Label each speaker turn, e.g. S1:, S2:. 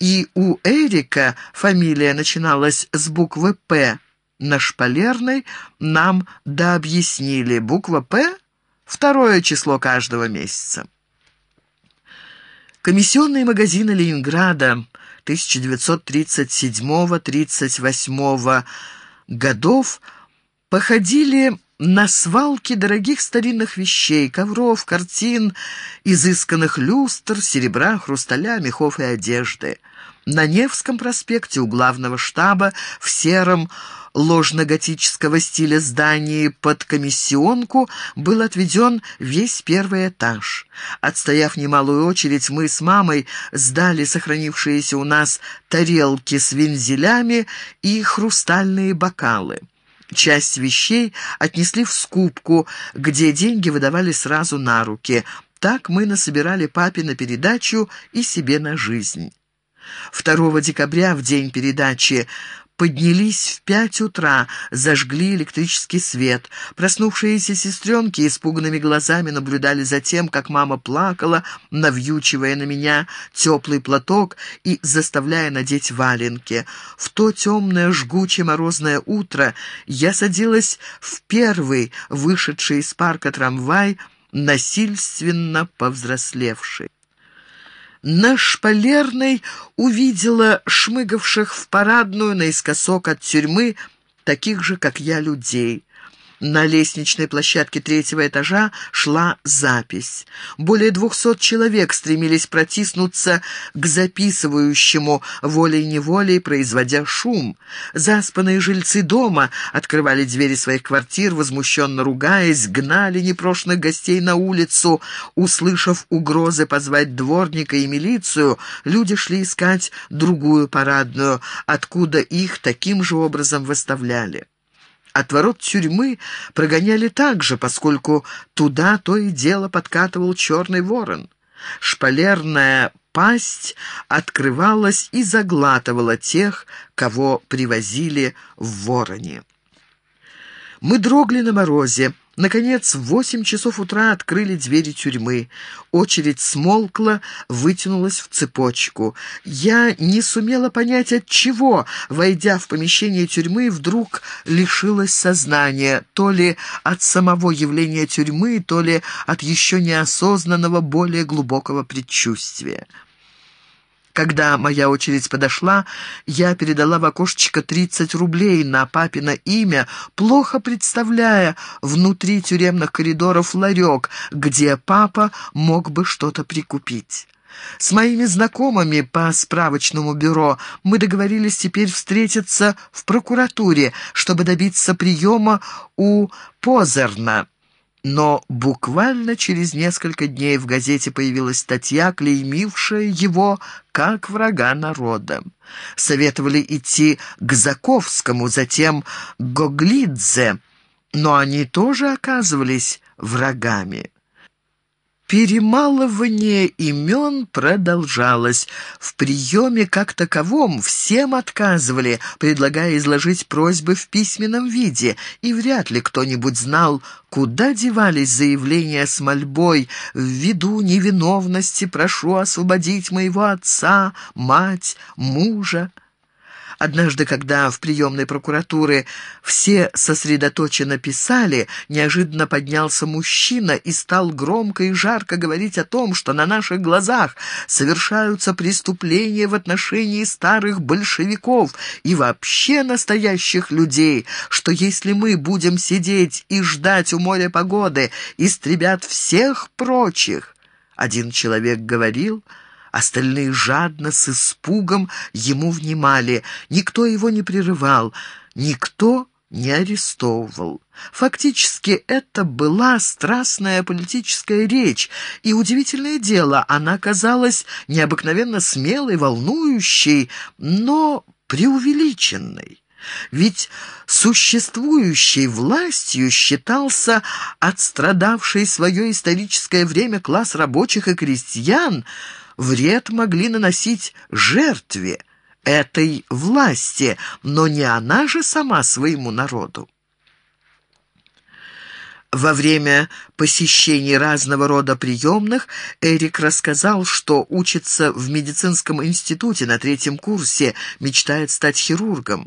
S1: и у Эрика фамилия начиналась с буквы «П». На шпалерной нам дообъяснили. Буква «П» — второе число каждого месяца. Комиссионные магазины Ленинграда 1937-38 годов походили на свалки дорогих старинных вещей, ковров, картин, изысканных люстр, серебра, хрусталя, мехов и одежды. На Невском проспекте у главного штаба в сером ложно-готического стиля здании под комиссионку был отведен весь первый этаж. Отстояв немалую очередь, мы с мамой сдали сохранившиеся у нас тарелки с вензелями и хрустальные бокалы. Часть вещей отнесли в скупку, где деньги выдавали сразу на руки. Так мы насобирали папе на передачу и себе на жизнь. 2 декабря, в день передачи, поднялись в пять утра, зажгли электрический свет. Проснувшиеся сестренки испуганными глазами наблюдали за тем, как мама плакала, навьючивая на меня теплый платок и заставляя надеть валенки. В то темное, жгучее морозное утро я садилась в первый вышедший из парка трамвай, насильственно повзрослевший на шпалерной увидела шмыгавших в парадную наискосок от тюрьмы таких же, как я, людей. На лестничной площадке третьего этажа шла запись. Более двухсот человек стремились протиснуться к записывающему волей-неволей, производя шум. Заспанные жильцы дома открывали двери своих квартир, возмущенно ругаясь, гнали непрошенных гостей на улицу. Услышав угрозы позвать дворника и милицию, люди шли искать другую парадную, откуда их таким же образом выставляли. От ворот тюрьмы прогоняли также, поскольку туда то и дело подкатывал черный ворон. Шпалерная пасть открывалась и заглатывала тех, кого привозили в вороне. Мы дрогли на морозе. Наконец, в восемь часов утра открыли двери тюрьмы. Очередь смолкла, вытянулась в цепочку. Я не сумела понять, от чего, войдя в помещение тюрьмы, вдруг лишилась сознания, то ли от самого явления тюрьмы, то ли от еще неосознанного, более глубокого предчувствия. Когда моя очередь подошла, я передала в окошечко 30 рублей на папино имя, плохо представляя внутри тюремных коридоров ларек, где папа мог бы что-то прикупить. С моими знакомыми по справочному бюро мы договорились теперь встретиться в прокуратуре, чтобы добиться приема у Позерна. Но буквально через несколько дней в газете появилась статья, клеймившая его как врага народа. Советовали идти к Заковскому, затем к Гоглидзе, но они тоже оказывались врагами. Перемалывание имен продолжалось. В приеме как таковом всем отказывали, предлагая изложить просьбы в письменном виде, и вряд ли кто-нибудь знал, куда девались заявления с мольбой «Ввиду невиновности прошу освободить моего отца, мать, мужа». Однажды, когда в приемной прокуратуры все сосредоточенно писали, неожиданно поднялся мужчина и стал громко и жарко говорить о том, что на наших глазах совершаются преступления в отношении старых большевиков и вообще настоящих людей, что если мы будем сидеть и ждать у моря погоды, истребят всех прочих. Один человек говорил... Остальные жадно, с испугом ему внимали. Никто его не прерывал, никто не арестовывал. Фактически это была страстная политическая речь, и удивительное дело, она казалась необыкновенно смелой, волнующей, но преувеличенной. Ведь существующей властью считался отстрадавший свое историческое время класс рабочих и крестьян, вред могли наносить жертве этой власти, но не она же сама своему народу. Во время посещений разного рода приемных Эрик рассказал, что учится в медицинском институте на третьем курсе, мечтает стать хирургом.